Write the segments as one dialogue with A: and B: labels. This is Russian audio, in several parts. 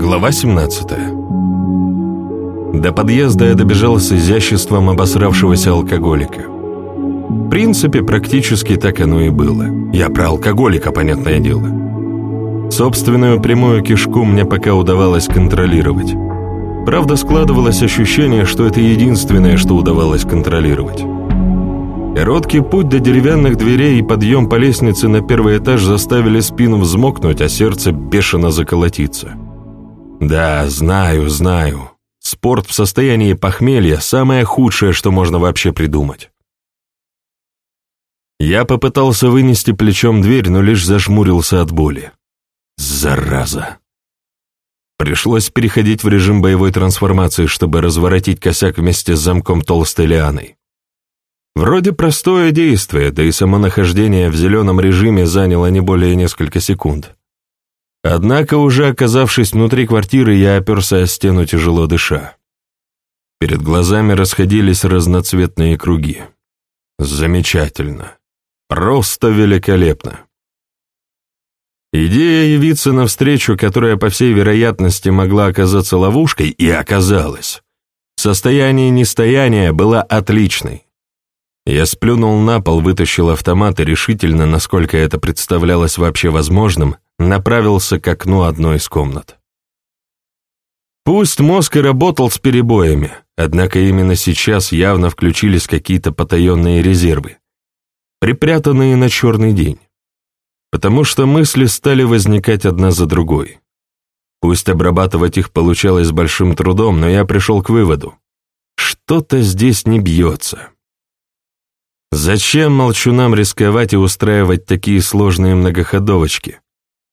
A: Глава 17 До подъезда я добежал с изяществом обосравшегося алкоголика. В принципе, практически так оно и было. Я про алкоголика, понятное дело. Собственную прямую кишку мне пока удавалось контролировать. Правда, складывалось ощущение, что это единственное, что удавалось контролировать. Короткий путь до деревянных дверей и подъем по лестнице на первый этаж заставили спину взмокнуть, а сердце бешено заколотиться. Да, знаю, знаю. Спорт в состоянии похмелья – самое худшее, что можно вообще придумать. Я попытался вынести плечом дверь, но лишь зажмурился от боли. Зараза. Пришлось переходить в режим боевой трансформации, чтобы разворотить косяк вместе с замком толстой лианой. Вроде простое действие, да и само нахождение в зеленом режиме заняло не более несколько секунд. Однако, уже оказавшись внутри квартиры, я оперся о стену, тяжело дыша. Перед глазами расходились разноцветные круги. Замечательно. Просто великолепно. Идея явиться навстречу, которая, по всей вероятности, могла оказаться ловушкой, и оказалась. В состоянии нестояния была отличной. Я сплюнул на пол, вытащил автомат и решительно, насколько это представлялось вообще возможным, направился к окну одной из комнат. Пусть мозг и работал с перебоями, однако именно сейчас явно включились какие-то потаенные резервы, припрятанные на черный день, потому что мысли стали возникать одна за другой. Пусть обрабатывать их получалось большим трудом, но я пришел к выводу. Что-то здесь не бьется. Зачем молчунам рисковать и устраивать такие сложные многоходовочки?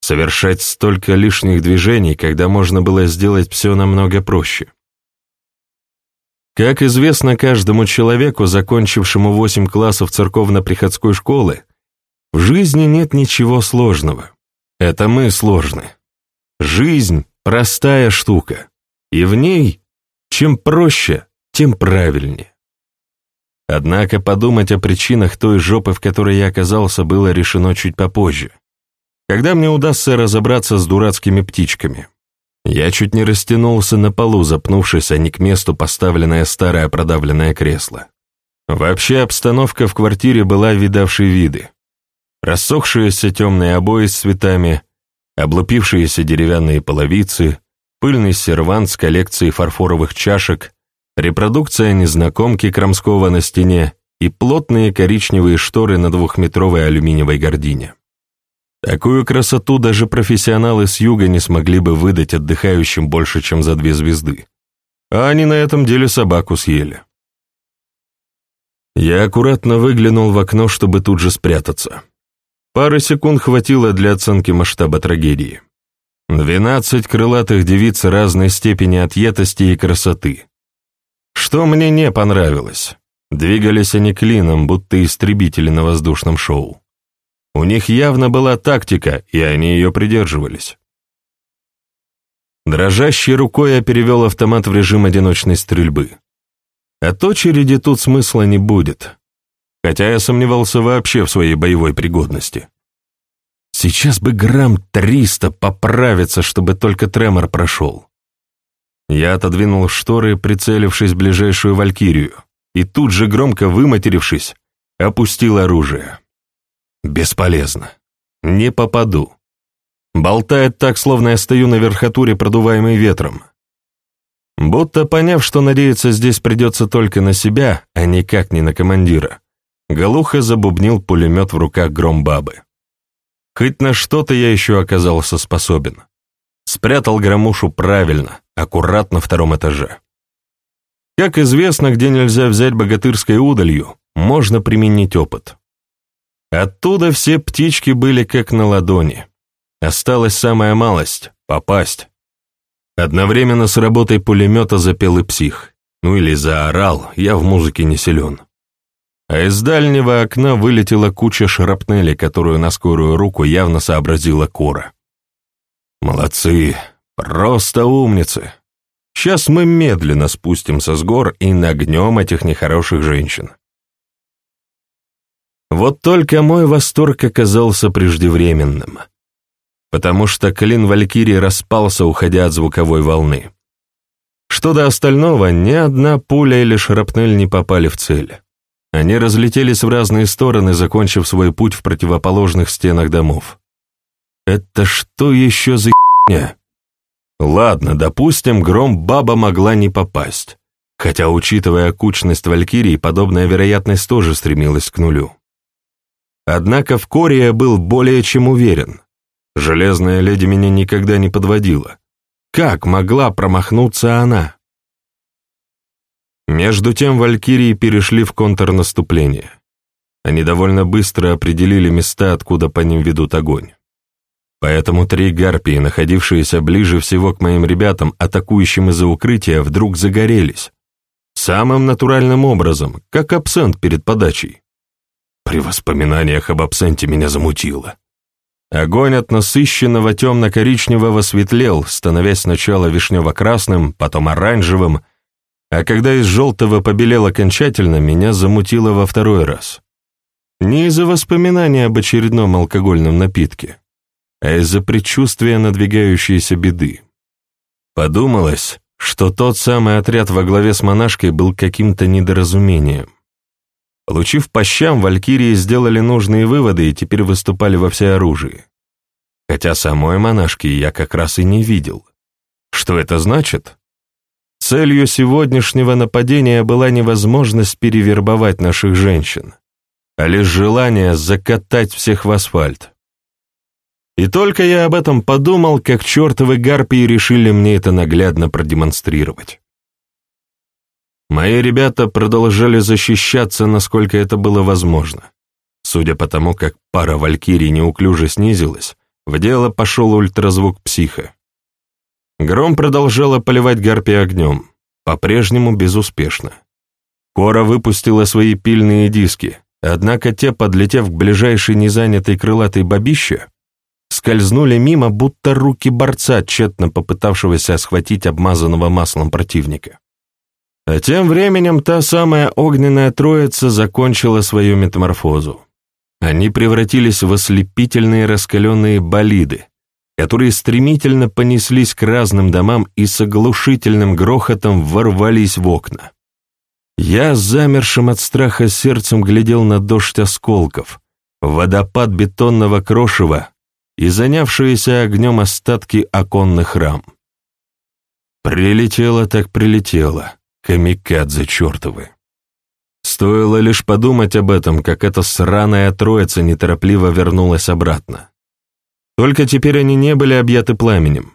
A: Совершать столько лишних движений, когда можно было сделать все намного проще. Как известно каждому человеку, закончившему восемь классов церковно-приходской школы, в жизни нет ничего сложного. Это мы сложны. Жизнь — простая штука, и в ней чем проще, тем правильнее. Однако подумать о причинах той жопы, в которой я оказался, было решено чуть попозже, когда мне удастся разобраться с дурацкими птичками. Я чуть не растянулся на полу, запнувшись, а не к месту поставленное старое продавленное кресло. Вообще обстановка в квартире была видавшей виды. Рассохшиеся темные обои с цветами, облупившиеся деревянные половицы, пыльный сервант с коллекцией фарфоровых чашек, репродукция незнакомки Крамского на стене и плотные коричневые шторы на двухметровой алюминиевой гордине. Такую красоту даже профессионалы с юга не смогли бы выдать отдыхающим больше, чем за две звезды. А они на этом деле собаку съели. Я аккуратно выглянул в окно, чтобы тут же спрятаться. Пары секунд хватило для оценки масштаба трагедии. Двенадцать крылатых девиц разной степени отъетости и красоты. Что мне не понравилось? Двигались они клином, будто истребители на воздушном шоу. У них явно была тактика, и они ее придерживались. Дрожащей рукой я перевел автомат в режим одиночной стрельбы. От очереди тут смысла не будет, хотя я сомневался вообще в своей боевой пригодности. Сейчас бы грамм триста поправиться, чтобы только тремор прошел. Я отодвинул шторы, прицелившись в ближайшую валькирию, и тут же, громко выматерившись, опустил оружие. Бесполезно. Не попаду. Болтает так, словно я стою на верхотуре, продуваемой ветром. Будто поняв, что надеяться здесь придется только на себя, а никак не на командира, Галуха забубнил пулемет в руках громбабы. Хоть на что-то я еще оказался способен. Спрятал громушу правильно, аккуратно втором этаже. Как известно, где нельзя взять богатырской удалью, можно применить опыт. Оттуда все птички были как на ладони. Осталась самая малость — попасть. Одновременно с работой пулемета запел и псих. Ну или заорал, я в музыке не силен. А из дальнего окна вылетела куча шрапнели, которую на скорую руку явно сообразила Кора. Молодцы, просто умницы. Сейчас мы медленно спустимся с гор и нагнем этих нехороших женщин. Вот только мой восторг оказался преждевременным. потому что клин Валькирии распался, уходя от звуковой волны. Что до остального, ни одна пуля или шрапнель не попали в цель. Они разлетелись в разные стороны, закончив свой путь в противоположных стенах домов. Это что еще за херня? Ладно, допустим, гром баба могла не попасть. Хотя, учитывая кучность Валькирии, подобная вероятность тоже стремилась к нулю. Однако в Коре я был более чем уверен. Железная леди меня никогда не подводила. Как могла промахнуться она? Между тем валькирии перешли в контрнаступление. Они довольно быстро определили места, откуда по ним ведут огонь. Поэтому три гарпии, находившиеся ближе всего к моим ребятам, атакующим из-за укрытия, вдруг загорелись. Самым натуральным образом, как абсент перед подачей. При воспоминаниях об абсенте меня замутило. Огонь от насыщенного темно-коричневого светлел, становясь сначала вишнево-красным, потом оранжевым, а когда из желтого побелел окончательно, меня замутило во второй раз. Не из-за воспоминания об очередном алкогольном напитке, а из-за предчувствия надвигающейся беды. Подумалось, что тот самый отряд во главе с монашкой был каким-то недоразумением. Получив по щам, валькирии сделали нужные выводы и теперь выступали во всеоружии. Хотя самой монашки я как раз и не видел. Что это значит? Целью сегодняшнего нападения была невозможность перевербовать наших женщин, а лишь желание закатать всех в асфальт. И только я об этом подумал, как чертовы гарпии решили мне это наглядно продемонстрировать. Мои ребята продолжали защищаться, насколько это было возможно. Судя по тому, как пара валькирий неуклюже снизилась, в дело пошел ультразвук психа. Гром продолжала поливать гарпи огнем, по-прежнему безуспешно. Кора выпустила свои пильные диски, однако те, подлетев к ближайшей незанятой крылатой бабище, скользнули мимо, будто руки борца, тщетно попытавшегося схватить обмазанного маслом противника. А тем временем та самая огненная троица закончила свою метаморфозу. Они превратились в ослепительные раскаленные болиды, которые стремительно понеслись к разным домам и с оглушительным грохотом ворвались в окна. Я замершим от страха сердцем глядел на дождь осколков, водопад бетонного крошева и занявшиеся огнем остатки оконных рам. Прилетело так прилетело, камикадзе чертовы. Стоило лишь подумать об этом, как эта сраная троица неторопливо вернулась обратно. Только теперь они не были объяты пламенем.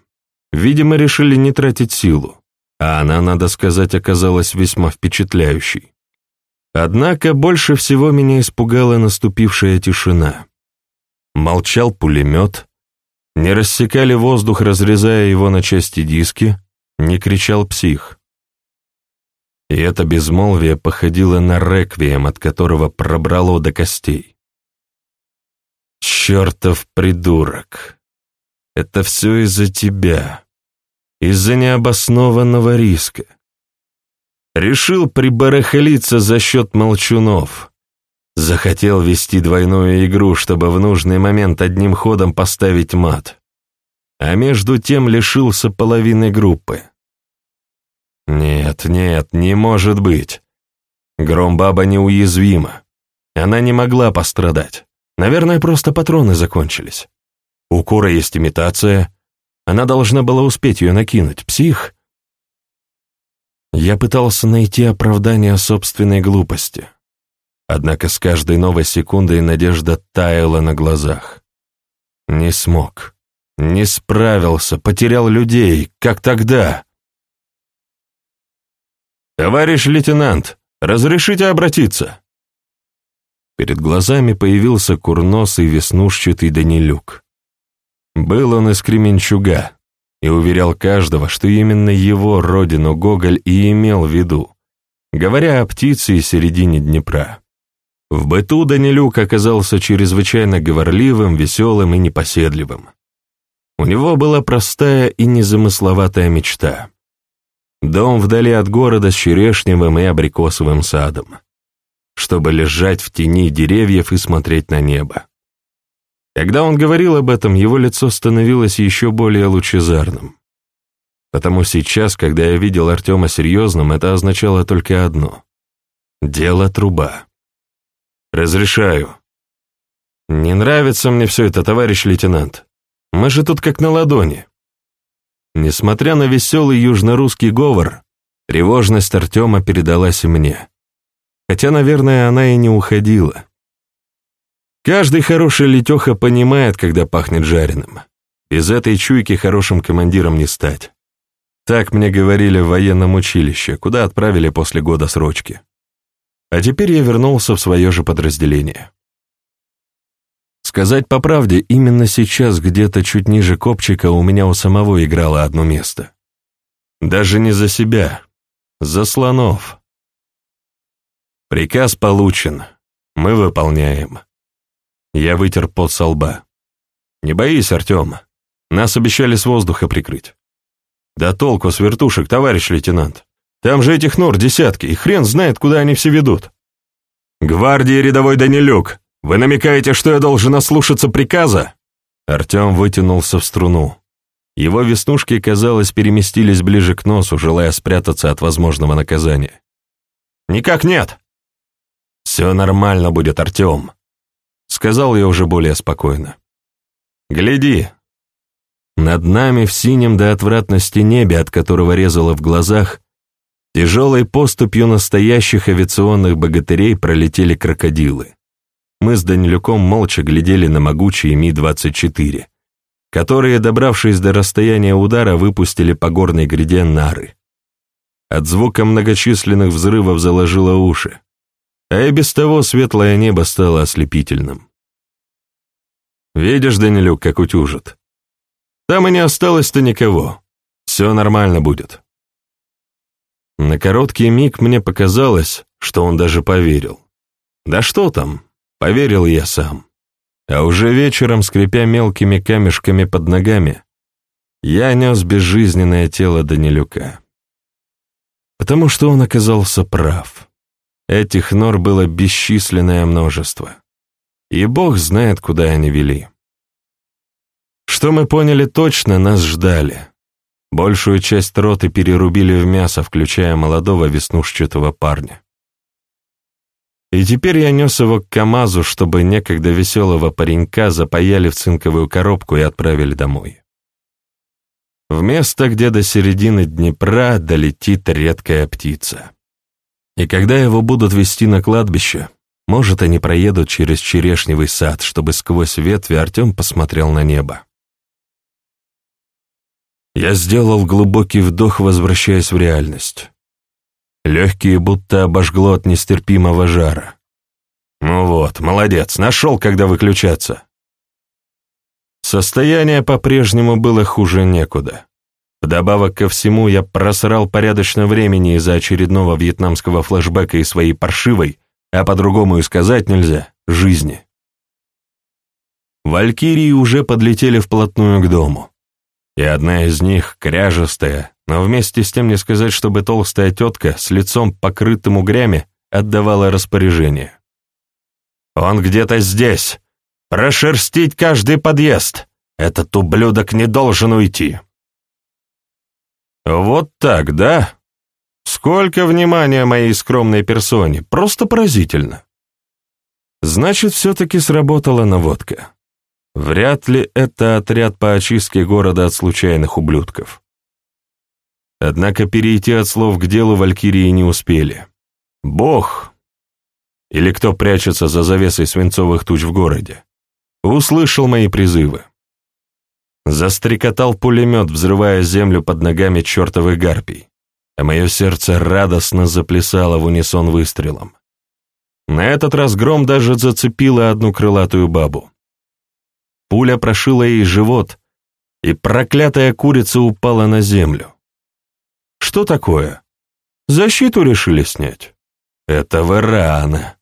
A: Видимо, решили не тратить силу, а она, надо сказать, оказалась весьма впечатляющей. Однако больше всего меня испугала наступившая тишина. Молчал пулемет, не рассекали воздух, разрезая его на части диски, не кричал псих. И это безмолвие походило на реквием, от которого пробрало до костей. Чертов придурок! Это все из-за тебя, из-за необоснованного риска. Решил прибарахлиться за счет молчунов. Захотел вести двойную игру, чтобы в нужный момент одним ходом поставить мат. А между тем лишился половины группы. Нет, нет, не может быть. Громбаба неуязвима. Она не могла пострадать. Наверное, просто патроны закончились. У Кора есть имитация. Она должна была успеть ее накинуть. Псих. Я пытался найти оправдание собственной глупости. Однако с каждой новой секундой надежда таяла на глазах. Не смог. Не справился, потерял людей, как тогда. «Товарищ лейтенант, разрешите обратиться?» Перед глазами появился курносый веснушчатый Данилюк. Был он из Кременчуга и уверял каждого, что именно его родину Гоголь и имел в виду, говоря о птице и середине Днепра. В быту Данилюк оказался чрезвычайно говорливым, веселым и непоседливым. У него была простая и незамысловатая мечта. Дом вдали от города с черешневым и абрикосовым садом чтобы лежать в тени деревьев и смотреть на небо. Когда он говорил об этом, его лицо становилось еще более лучезарным. Потому сейчас, когда я видел Артема серьезным, это означало только одно — дело труба. «Разрешаю». «Не нравится мне все это, товарищ лейтенант. Мы же тут как на ладони». Несмотря на веселый южнорусский говор, тревожность Артема передалась и мне. Хотя, наверное, она и не уходила. Каждый хороший летеха понимает, когда пахнет жареным. Без этой чуйки хорошим командиром не стать. Так мне говорили в военном училище, куда отправили после года срочки. А теперь я вернулся в свое же подразделение. Сказать по правде, именно сейчас где-то чуть ниже копчика у меня у самого играло одно место. Даже не за себя, за слонов. Приказ получен, мы выполняем. Я вытер пот со лба. «Не боись, Артем. Нас обещали с воздуха прикрыть». «Да толку с вертушек, товарищ лейтенант. Там же этих нор десятки, и хрен знает, куда они все ведут». «Гвардии рядовой Данилюк, вы намекаете, что я должен ослушаться приказа?» Артем вытянулся в струну. Его веснушки, казалось, переместились ближе к носу, желая спрятаться от возможного наказания. «Никак нет!» «Все нормально будет, Артем», сказал я уже более спокойно. «Гляди!» Над нами в синем до отвратности небе, от которого резало в глазах, тяжелой поступью настоящих авиационных богатырей пролетели крокодилы. Мы с Данилюком молча глядели на могучие Ми-24, которые, добравшись до расстояния удара, выпустили по горной гряде нары. От звука многочисленных взрывов заложило уши а и без того светлое небо стало ослепительным. Видишь, Данилюк, как утюжит. Там и не осталось-то никого. Все нормально будет. На короткий миг мне показалось, что он даже поверил. Да что там, поверил я сам. А уже вечером, скрипя мелкими камешками под ногами, я нес безжизненное тело Данилюка. Потому что он оказался прав. Этих нор было бесчисленное множество. И бог знает, куда они вели. Что мы поняли точно, нас ждали. Большую часть роты перерубили в мясо, включая молодого веснушчатого парня. И теперь я нес его к КамАЗу, чтобы некогда веселого паренька запаяли в цинковую коробку и отправили домой. В место, где до середины Днепра долетит редкая птица. И когда его будут вести на кладбище, может, они проедут через черешневый сад, чтобы сквозь ветви Артем посмотрел на небо. Я сделал глубокий вдох, возвращаясь в реальность. Легкие будто обожгло от нестерпимого жара. Ну вот, молодец, нашел, когда выключаться. Состояние по-прежнему было хуже некуда. Вдобавок ко всему, я просрал порядочно времени из-за очередного вьетнамского флешбека и своей паршивой, а по-другому и сказать нельзя, жизни. Валькирии уже подлетели вплотную к дому. И одна из них, кряжестая, но вместе с тем не сказать, чтобы толстая тетка с лицом покрытым угрями отдавала распоряжение. «Он где-то здесь! Прошерстить каждый подъезд! Этот ублюдок не должен уйти!» Вот так, да? Сколько внимания моей скромной персоне, просто поразительно. Значит, все-таки сработала наводка. Вряд ли это отряд по очистке города от случайных ублюдков. Однако перейти от слов к делу валькирии не успели. Бог, или кто прячется за завесой свинцовых туч в городе, услышал мои призывы. Застрекотал пулемет, взрывая землю под ногами чертовых гарпий, а мое сердце радостно заплясало в унисон выстрелом. На этот раз гром даже зацепила одну крылатую бабу. Пуля прошила ей живот, и проклятая курица упала на землю. Что такое? Защиту решили снять? Это рано.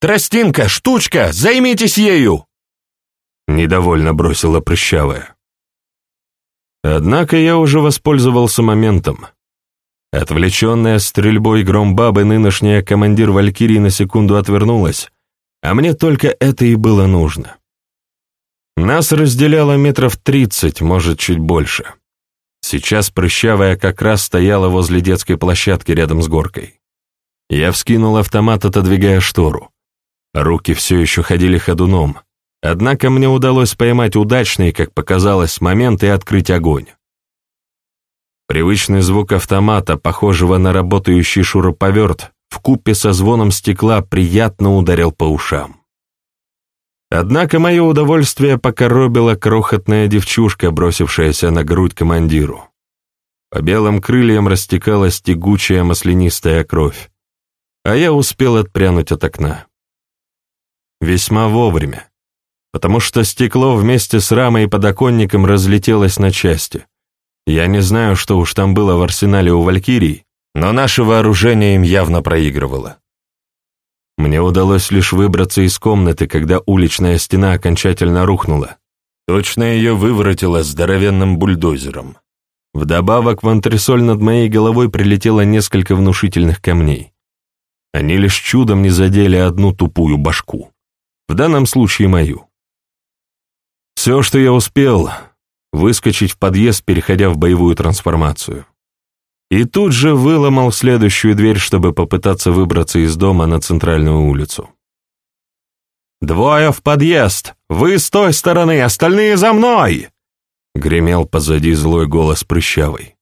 A: «Тростинка, штучка, займитесь ею!» Недовольно бросила прыщавая. Однако я уже воспользовался моментом. Отвлеченная стрельбой гром бабы, нынешняя командир Валькирии на секунду отвернулась, а мне только это и было нужно. Нас разделяло метров тридцать, может, чуть больше. Сейчас прыщавая как раз стояла возле детской площадки рядом с горкой. Я вскинул автомат, отодвигая штору. Руки все еще ходили ходуном, однако мне удалось поймать удачный, как показалось, момент и открыть огонь. Привычный звук автомата, похожего на работающий шуруповерт, вкупе со звоном стекла приятно ударил по ушам. Однако мое удовольствие покоробила крохотная девчушка, бросившаяся на грудь командиру. По белым крыльям растекалась тягучая маслянистая кровь, а я успел отпрянуть от окна. Весьма вовремя, потому что стекло вместе с рамой и подоконником разлетелось на части. Я не знаю, что уж там было в арсенале у Валькирий, но наше вооружение им явно проигрывало. Мне удалось лишь выбраться из комнаты, когда уличная стена окончательно рухнула. Точно ее выворотило здоровенным бульдозером. Вдобавок в антресоль над моей головой прилетело несколько внушительных камней. Они лишь чудом не задели одну тупую башку. В данном случае мою. Все, что я успел, выскочить в подъезд, переходя в боевую трансформацию и тут же выломал следующую дверь, чтобы попытаться выбраться из дома на центральную улицу. «Двое в подъезд! Вы с той стороны, остальные за мной!» Гремел позади злой голос прыщавый.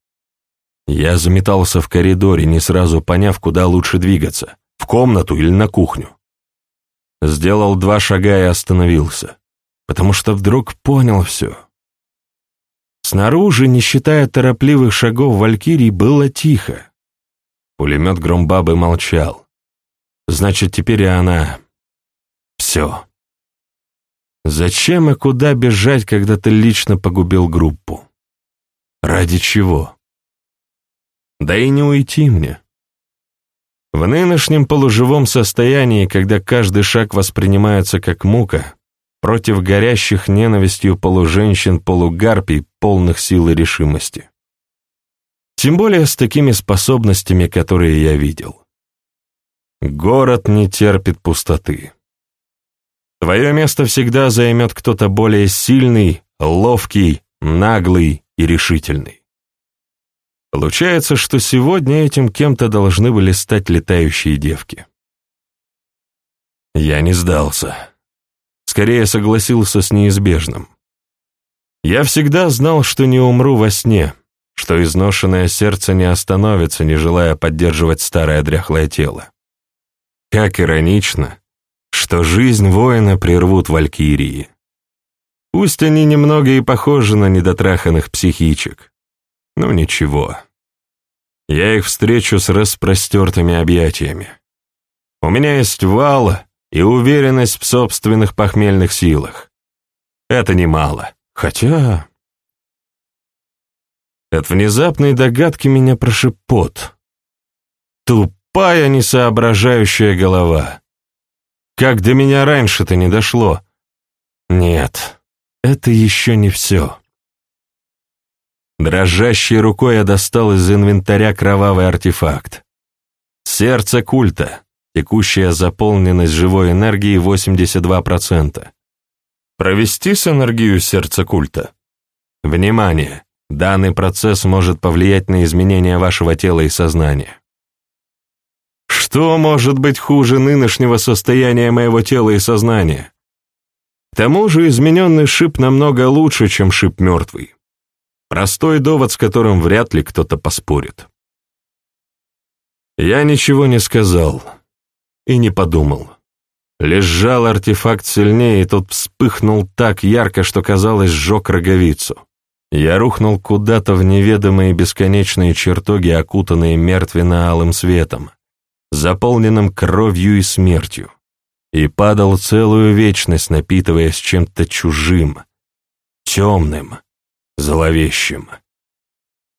A: Я заметался в коридоре, не сразу поняв, куда лучше двигаться, в комнату или на кухню. Сделал два шага и остановился, потому что вдруг понял все. Снаружи, не считая торопливых шагов Валькирии, было тихо. Пулемет Громбабы молчал. Значит, теперь и она... Все. Зачем и куда бежать, когда ты лично погубил группу? Ради чего? Да и не уйти мне. В нынешнем полуживом состоянии, когда каждый шаг воспринимается как мука, против горящих ненавистью полуженщин-полугарпий, полных сил и решимости. Тем более с такими способностями, которые я видел. Город не терпит пустоты. Твое место всегда займет кто-то более сильный, ловкий, наглый и решительный. Получается, что сегодня этим кем-то должны были стать летающие девки. Я не сдался скорее согласился с неизбежным. Я всегда знал, что не умру во сне, что изношенное сердце не остановится, не желая поддерживать старое дряхлое тело. Как иронично, что жизнь воина прервут валькирии. Пусть они немного и похожи на недотраханных психичек. но ничего. Я их встречу с распростертыми объятиями. У меня есть вал, и уверенность в собственных похмельных силах. Это немало. Хотя... От внезапной догадки меня прошиб пот. Тупая, несоображающая голова. Как до меня раньше-то не дошло? Нет, это еще не все. Дрожащей рукой я достал из инвентаря кровавый артефакт. Сердце культа. Текущая заполненность живой энергии 82%. Провести с энергию сердца культа? Внимание! Данный процесс может повлиять на изменения вашего тела и сознания. Что может быть хуже нынешнего состояния моего тела и сознания? К тому же измененный шип намного лучше, чем шип мертвый. Простой довод, с которым вряд ли кто-то поспорит. Я ничего не сказал и не подумал. Лежал артефакт сильнее, и тот вспыхнул так ярко, что, казалось, сжег роговицу. Я рухнул куда-то в неведомые бесконечные чертоги, окутанные мертвенно-алым светом, заполненным кровью и смертью, и падал целую вечность, напитываясь чем-то чужим, темным, зловещим.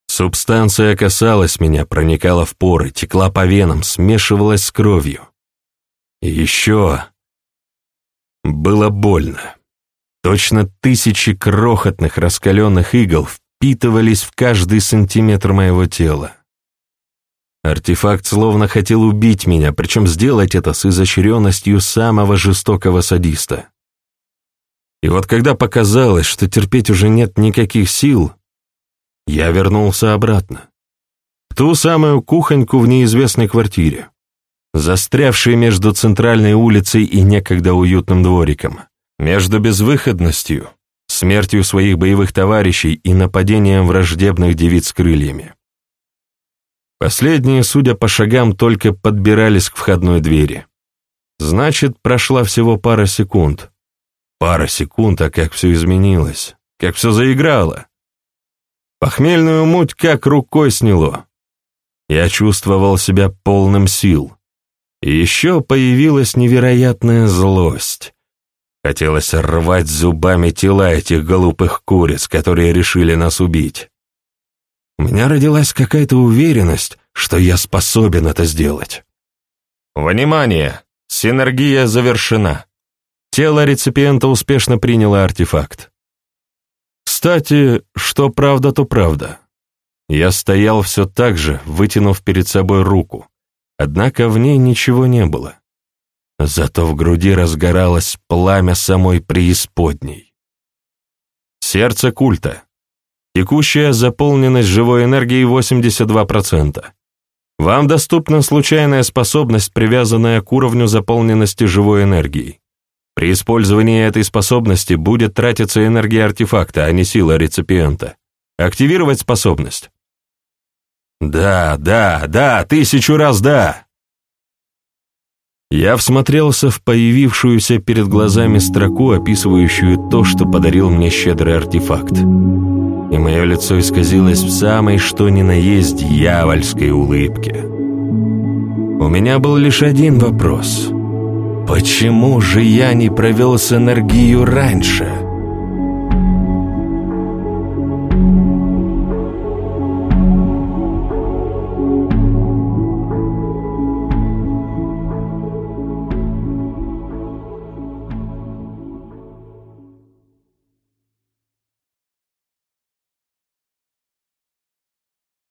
A: Субстанция касалась меня, проникала в поры, текла по венам, смешивалась с кровью. Еще было больно. Точно тысячи крохотных раскаленных игл впитывались в каждый сантиметр моего тела. Артефакт словно хотел убить меня, причем сделать это с изощренностью самого жестокого садиста. И вот когда показалось, что терпеть уже нет никаких сил, я вернулся обратно. В ту самую кухоньку в неизвестной квартире, застрявшей между центральной улицей и некогда уютным двориком, между безвыходностью, смертью своих боевых товарищей и нападением враждебных девиц крыльями. Последние, судя по шагам, только подбирались к входной двери. Значит, прошла всего пара секунд. Пара секунд, а как все изменилось, как все заиграло. Похмельную муть как рукой сняло. Я чувствовал себя полным сил. Еще появилась невероятная злость. Хотелось рвать зубами тела этих глупых куриц, которые решили нас убить. У меня родилась какая-то уверенность, что я способен это сделать. Внимание! Синергия завершена. Тело реципиента успешно приняло артефакт. Кстати, что правда, то правда. Я стоял все так же, вытянув перед собой руку, однако в ней ничего не было. Зато в груди разгоралось пламя самой преисподней. Сердце культа. Текущая заполненность живой энергией 82%. Вам доступна случайная способность, привязанная к уровню заполненности живой энергией. При использовании этой способности будет тратиться энергия артефакта, а не сила реципиента. Активировать способность. Да, да, да, тысячу раз да. Я всмотрелся в появившуюся перед глазами строку, описывающую то, что подарил мне щедрый артефакт и мое лицо исказилось в самой что ни на есть дьявольской улыбке. У меня был лишь один вопрос. Почему же я не провел с энергию раньше?»